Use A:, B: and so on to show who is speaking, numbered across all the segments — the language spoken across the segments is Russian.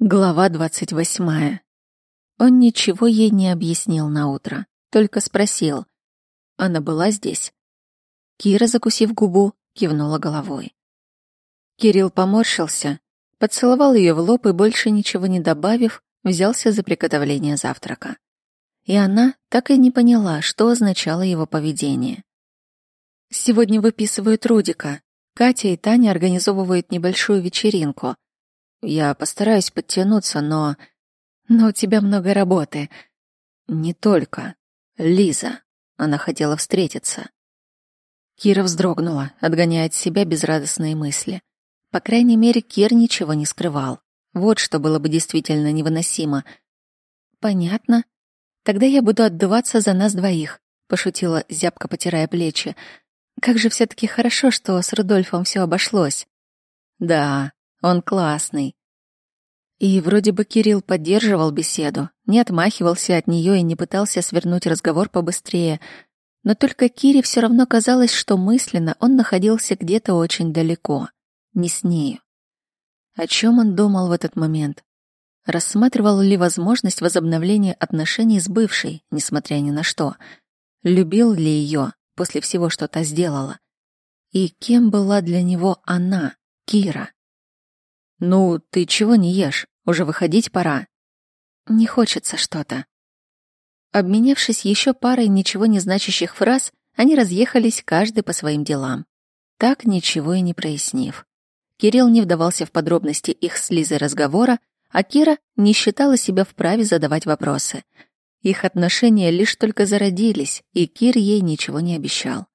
A: Глава двадцать восьмая. Он ничего ей не объяснил на утро, только спросил. Она была здесь? Кира, закусив губу, кивнула головой. Кирилл поморщился, поцеловал ее в лоб и, больше ничего не добавив, взялся за приготовление завтрака. И она так и не поняла, что означало его поведение. Сегодня выписывают Рудика. Катя и Таня организовывают небольшую вечеринку — я постараюсь подтянуться, но... Но у тебя много работы. Не только. Лиза. Она хотела встретиться. Кира вздрогнула, отгоняя от себя безрадостные мысли. По крайней мере, Кир ничего не скрывал. Вот что было бы действительно невыносимо. «Понятно. Тогда я буду отдуваться за нас двоих», — пошутила, зябко потирая плечи. «Как же все таки хорошо, что с Рудольфом все обошлось». «Да, он классный. И вроде бы Кирилл поддерживал беседу, не отмахивался от нее и не пытался свернуть разговор побыстрее. Но только Кире все равно казалось, что мысленно он находился где-то очень далеко, не с нею. О чем он думал в этот момент? Рассматривал ли возможность возобновления отношений с бывшей, несмотря ни на что? Любил ли ее после всего, что та сделала? И кем была для него она, Кира? «Ну, ты чего не ешь? Уже выходить пора». «Не хочется что-то». Обменявшись еще парой ничего не значащих фраз, они разъехались каждый по своим делам. Так ничего и не прояснив. Кирилл не вдавался в подробности их с Лизой разговора, а Кира не считала себя вправе задавать вопросы. Их отношения лишь только зародились, и Кир ей ничего не обещал.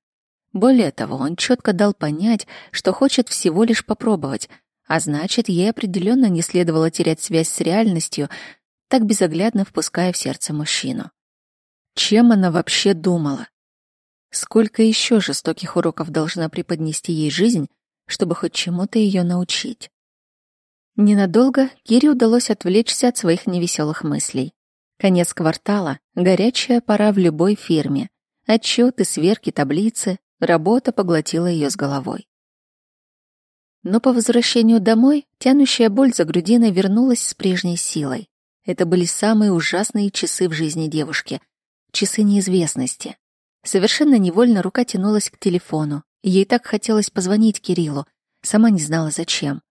A: Более того, он четко дал понять, что хочет всего лишь попробовать, а значит, ей определенно не следовало терять связь с реальностью, так безоглядно впуская в сердце мужчину. Чем она вообще думала? Сколько еще жестоких уроков должна преподнести ей жизнь, чтобы хоть чему-то ее научить? Ненадолго Кире удалось отвлечься от своих невеселых мыслей. Конец квартала, горячая пора в любой фирме. Отчеты, сверки, таблицы, работа поглотила ее с головой. Но по возвращению домой тянущая боль за грудиной вернулась с прежней силой. Это были самые ужасные часы в жизни девушки. Часы неизвестности. Совершенно невольно рука тянулась к телефону. Ей так хотелось позвонить Кириллу. Сама не знала, зачем.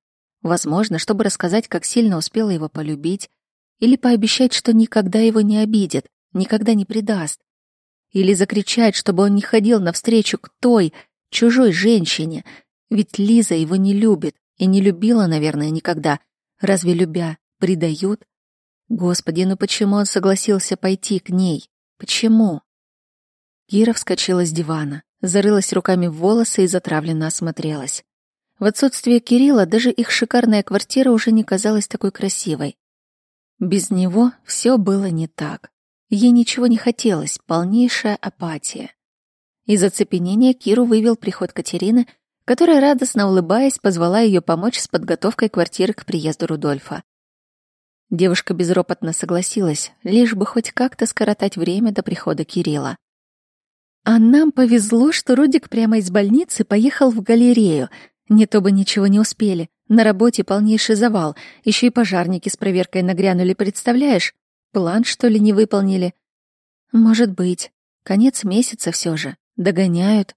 A: Возможно, чтобы рассказать, как сильно успела его полюбить, или пообещать, что никогда его не обидит, никогда не предаст. Или закричать, чтобы он не ходил навстречу к той, чужой женщине, ведь Лиза его не любит и не любила, наверное, никогда. Разве любя, предают? Господи, ну почему он согласился пойти к ней? Почему? Кира вскочила с дивана, зарылась руками в волосы и затравленно осмотрелась. В отсутствие Кирилла даже их шикарная квартира уже не казалась такой красивой. Без него все было не так. Ей ничего не хотелось, полнейшая апатия. Из оцепенения Киру вывел приход Катерины — которая, радостно улыбаясь, позвала ее помочь с подготовкой квартиры к приезду Рудольфа. Девушка безропотно согласилась, лишь бы хоть как-то скоротать время до прихода Кирилла. А нам повезло, что Рудик прямо из больницы поехал в галерею. Не то бы ничего не успели. На работе полнейший завал. Еще и пожарники с проверкой нагрянули, представляешь? План, что ли, не выполнили? Может быть. Конец месяца все же. Догоняют.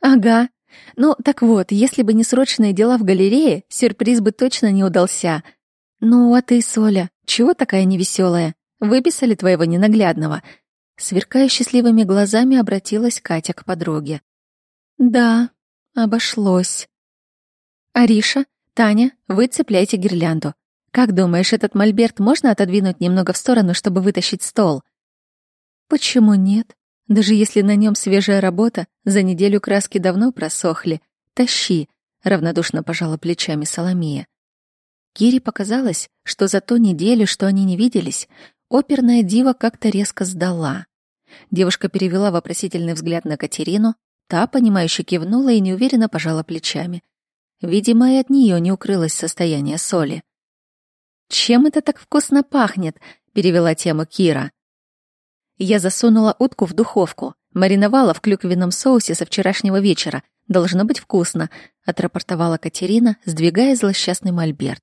A: Ага, ну, так вот, если бы не срочные дела в галерее, сюрприз бы точно не удался. Ну, а ты, Соля, чего такая невеселая? Выписали твоего ненаглядного?» Сверкая счастливыми глазами, обратилась Катя к подруге. «Да, обошлось». «Ариша, Таня, вы цепляйте гирлянду. Как думаешь, этот мольберт можно отодвинуть немного в сторону, чтобы вытащить стол?» «Почему нет?» Даже если на нем свежая работа, за неделю краски давно просохли. Тащи, равнодушно пожала плечами Соломия. Кире показалось, что за ту неделю, что они не виделись, оперная дива как-то резко сдала. Девушка перевела вопросительный взгляд на Катерину, та, понимающе кивнула и неуверенно пожала плечами. Видимо, и от нее не укрылось состояние соли. «Чем это так вкусно пахнет?» — перевела тему Кира. Я засунула утку в духовку, мариновала в клюквенном соусе со вчерашнего вечера. Должно быть вкусно, отрапортовала Катерина, сдвигая злосчастный мольберт.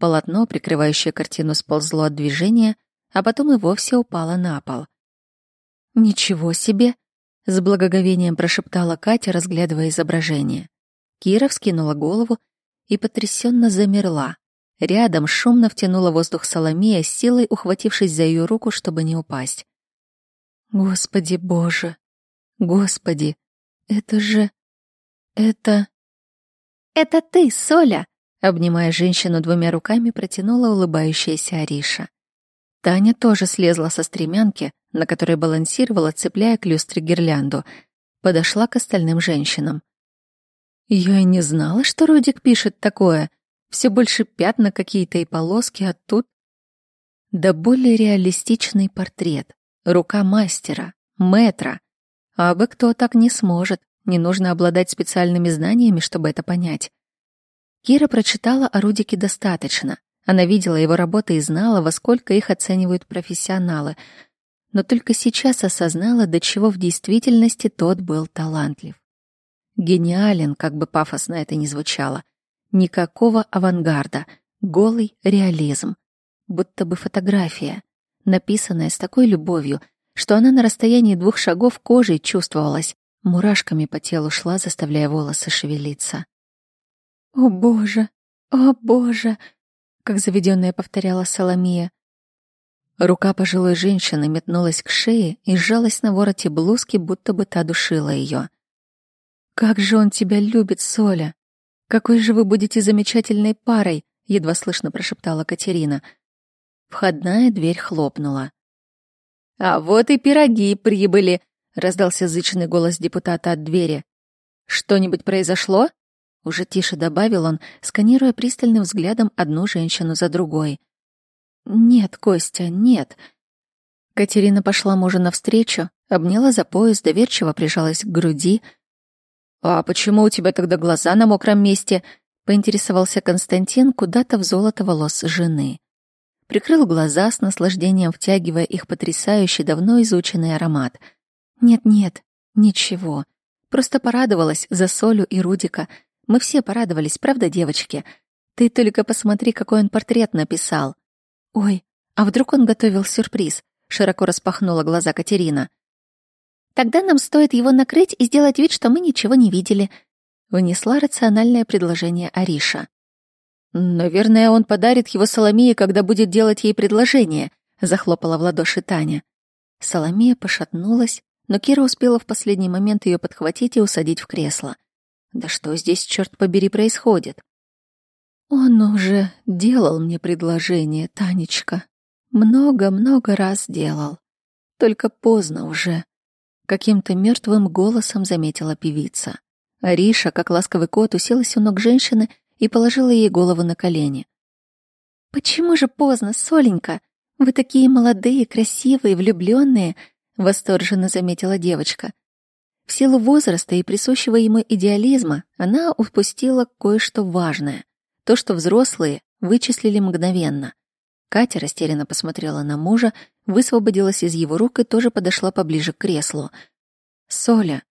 A: Полотно, прикрывающее картину, сползло от движения, а потом и вовсе упало на пол. «Ничего себе!» — с благоговением прошептала Катя, разглядывая изображение. Кира вскинула голову и потрясенно замерла. Рядом шумно втянула воздух Соломея, силой ухватившись за ее руку, чтобы не упасть. «Господи Боже! Господи! Это же... это...» «Это ты, Соля!» Обнимая женщину двумя руками, протянула улыбающаяся Ариша. Таня тоже слезла со стремянки, на которой балансировала, цепляя к люстре гирлянду. Подошла к остальным женщинам. «Я и не знала, что Родик пишет такое. Все больше пятна какие-то и полоски, а тут...» Да более реалистичный портрет. Рука мастера, метра. А бы кто так не сможет. Не нужно обладать специальными знаниями, чтобы это понять. Кира прочитала о Рудике достаточно. Она видела его работы и знала, во сколько их оценивают профессионалы. Но только сейчас осознала, до чего в действительности тот был талантлив. Гениален, как бы пафосно это ни звучало. Никакого авангарда, голый реализм. Будто бы фотография, написанная с такой любовью, что она на расстоянии двух шагов кожей чувствовалась, мурашками по телу шла, заставляя волосы шевелиться. «О, Боже! О, Боже!» как заведенная повторяла Соломия. Рука пожилой женщины метнулась к шее и сжалась на вороте блузки, будто бы та душила ее. «Как же он тебя любит, Соля! Какой же вы будете замечательной парой!» — едва слышно прошептала Катерина. Входная дверь хлопнула. «А вот и пироги прибыли!» — раздался зычный голос депутата от двери. «Что-нибудь произошло?» Уже тише добавил он, сканируя пристальным взглядом одну женщину за другой. «Нет, Костя, нет». Катерина пошла мужу навстречу, обняла за пояс, доверчиво прижалась к груди. «А почему у тебя тогда глаза на мокром месте?» — поинтересовался Константин куда-то в золото волос жены. Прикрыл глаза с наслаждением, втягивая их потрясающий, давно изученный аромат. «Нет-нет, ничего. Просто порадовалась за Солю и Рудика — мы все порадовались, правда, девочки? Ты только посмотри, какой он портрет написал. Ой, а вдруг он готовил сюрприз? Широко распахнула глаза Катерина. Тогда нам стоит его накрыть и сделать вид, что мы ничего не видели. Внесла рациональное предложение Ариша. Наверное, он подарит его Соломее, когда будет делать ей предложение, захлопала в ладоши Таня. Соломея пошатнулась, но Кира успела в последний момент ее подхватить и усадить в кресло. Да что здесь, черт побери, происходит? Он уже делал мне предложение, Танечка. Много-много раз делал. Только поздно уже. Каким-то мертвым голосом заметила певица. Ариша, как ласковый кот, уселась у ног женщины и положила ей голову на колени. «Почему же поздно, Соленька? Вы такие молодые, красивые, влюбленные!» — восторженно заметила девочка. В силу возраста и присущего ему идеализма она упустила кое-что важное. То, что взрослые вычислили мгновенно. Катя растерянно посмотрела на мужа, высвободилась из его рук и тоже подошла поближе к креслу. «Соля,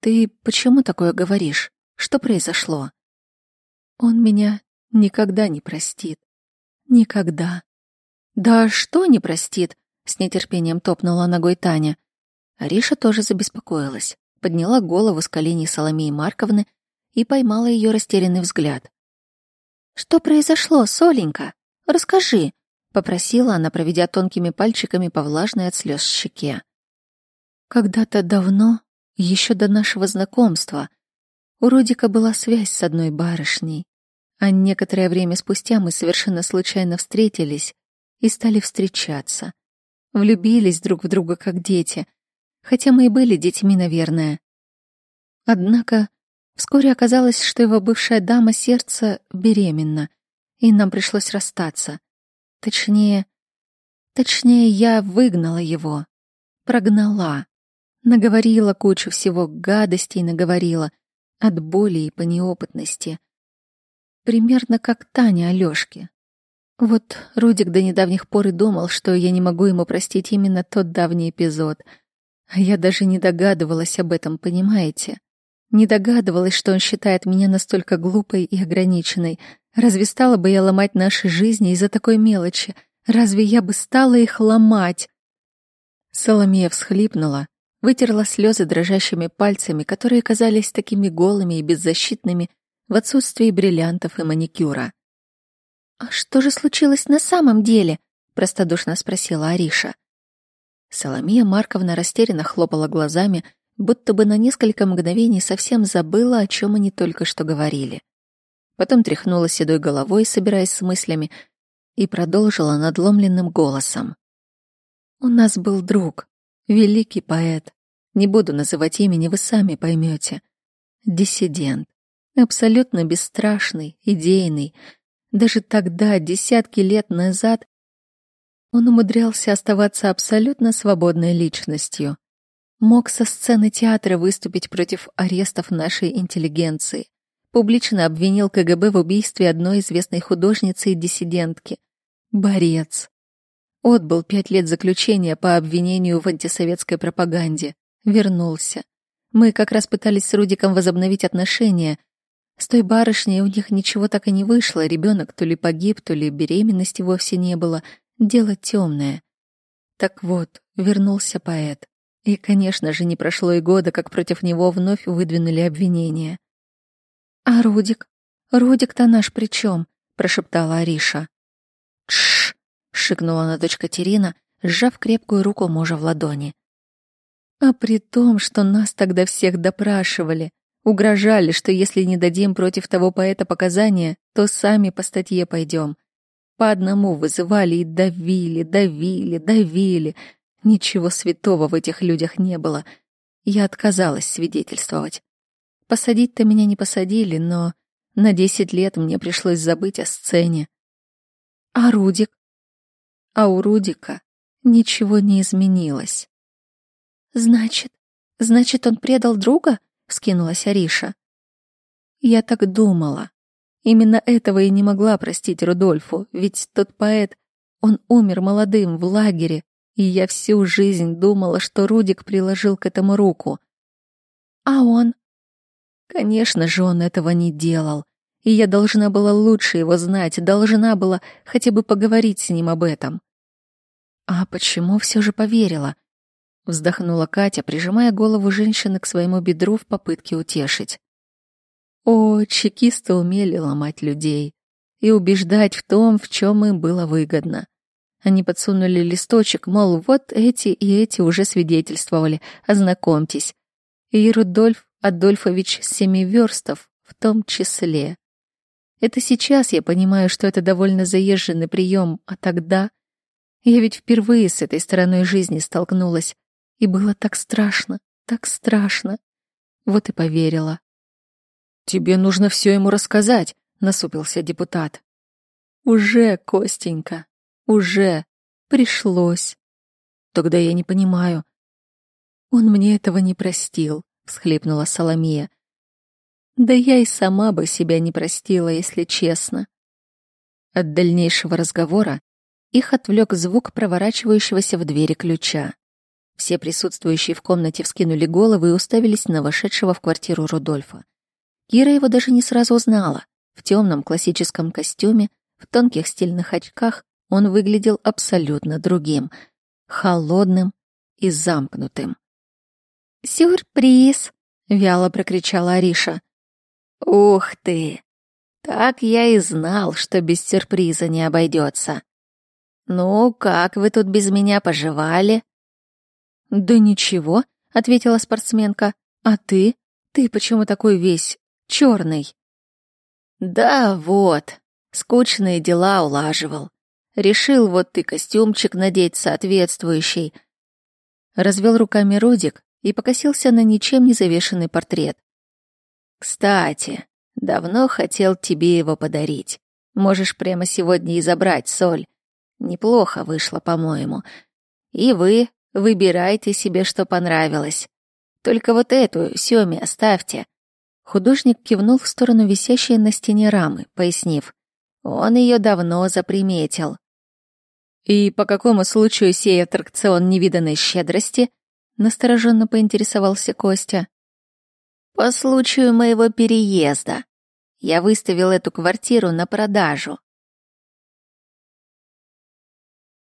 A: ты почему такое говоришь? Что произошло?» «Он меня никогда не простит. Никогда». «Да что не простит?» — с нетерпением топнула ногой Таня. Ариша тоже забеспокоилась подняла голову с коленей Соломеи Марковны и поймала ее растерянный взгляд. «Что произошло, Соленька? Расскажи», — попросила она, проведя тонкими пальчиками по влажной от слез щеке. «Когда-то давно, еще до нашего знакомства, у Родика была связь с одной барышней, а некоторое время спустя мы совершенно случайно встретились и стали встречаться. Влюбились друг в друга как дети — хотя мы и были детьми, наверное. Однако вскоре оказалось, что его бывшая дама сердца беременна, и нам пришлось расстаться. Точнее, точнее, я выгнала его, прогнала, наговорила кучу всего гадостей, наговорила от боли и по неопытности. Примерно как Таня Алёшке. Вот Рудик до недавних пор и думал, что я не могу ему простить именно тот давний эпизод — а я даже не догадывалась об этом, понимаете? Не догадывалась, что он считает меня настолько глупой и ограниченной, Разве стала бы я ломать наши жизни из-за такой мелочи? Разве я бы стала их ломать? Соломея всхлипнула, вытерла слезы дрожащими пальцами, которые казались такими голыми и беззащитными в отсутствии бриллиантов и маникюра. «А что же случилось на самом деле?» — простодушно спросила Ариша. Соломия Марковна растерянно хлопала глазами, будто бы на несколько мгновений совсем забыла, о чем они только что говорили. Потом тряхнула седой головой, собираясь с мыслями, и продолжила надломленным голосом. «У нас был друг, великий поэт. Не буду называть имени, вы сами поймете. Диссидент. Абсолютно бесстрашный, идейный. Даже тогда, десятки лет назад, он умудрялся оставаться абсолютно свободной личностью. Мог со сцены театра выступить против арестов нашей интеллигенции. Публично обвинил КГБ в убийстве одной известной художницы и диссидентки. Борец. Отбыл пять лет заключения по обвинению в антисоветской пропаганде. Вернулся. Мы как раз пытались с Рудиком возобновить отношения. С той барышней у них ничего так и не вышло. Ребенок то ли погиб, то ли беременности вовсе не было — Дело темное. Так вот, вернулся поэт. И, конечно же, не прошло и года, как против него вновь выдвинули обвинения. «А Рудик? Рудик-то наш при чем?» — прошептала Ариша. «Тш!» — шикнула на дочь Катерина, сжав крепкую руку мужа в ладони. «А при том, что нас тогда всех допрашивали, угрожали, что если не дадим против того поэта показания, то сами по статье пойдем. По одному вызывали и давили, давили, давили. Ничего святого в этих людях не было. Я отказалась свидетельствовать. Посадить-то меня не посадили, но на десять лет мне пришлось забыть о сцене. А Рудик? А у Рудика ничего не изменилось. Значит, значит, он предал друга? Вскинулась Ариша. Я так думала. Именно этого и не могла простить Рудольфу, ведь тот поэт, он умер молодым в лагере, и я всю жизнь думала, что Рудик приложил к этому руку. А он? Конечно же, он этого не делал, и я должна была лучше его знать, должна была хотя бы поговорить с ним об этом. А почему все же поверила? Вздохнула Катя, прижимая голову женщины к своему бедру в попытке утешить. О, чекисты умели ломать людей и убеждать в том, в чем им было выгодно. Они подсунули листочек, мол, вот эти и эти уже свидетельствовали, ознакомьтесь. И Рудольф Адольфович Семиверстов в том числе. Это сейчас я понимаю, что это довольно заезженный прием, а тогда... Я ведь впервые с этой стороной жизни столкнулась, и было так страшно, так страшно. Вот и поверила. «Тебе нужно все ему рассказать», — насупился депутат. «Уже, Костенька, уже. Пришлось. Тогда я не понимаю». «Он мне этого не простил», — всхлипнула Соломия. «Да я и сама бы себя не простила, если честно». От дальнейшего разговора их отвлек звук проворачивающегося в двери ключа. Все присутствующие в комнате вскинули головы и уставились на вошедшего в квартиру Рудольфа. Кира его даже не сразу узнала. В темном классическом костюме, в тонких стильных очках он выглядел абсолютно другим, холодным и замкнутым. «Сюрприз!» — вяло прокричала Ариша. «Ух ты! Так я и знал, что без сюрприза не обойдется. Ну, как вы тут без меня поживали?» «Да ничего», — ответила спортсменка. «А ты? Ты почему такой весь черный. Да, вот, скучные дела улаживал. Решил вот ты костюмчик надеть соответствующий. Развел руками Рудик и покосился на ничем не завешенный портрет. Кстати, давно хотел тебе его подарить. Можешь прямо сегодня и забрать, Соль. Неплохо вышло, по-моему. И вы выбирайте себе, что понравилось. Только вот эту Сёме оставьте. Художник кивнул в сторону висящей на стене рамы, пояснив. Он ее давно заприметил. «И по какому случаю сей аттракцион невиданной щедрости?» — настороженно поинтересовался Костя. «По случаю моего переезда. Я выставил эту квартиру на продажу.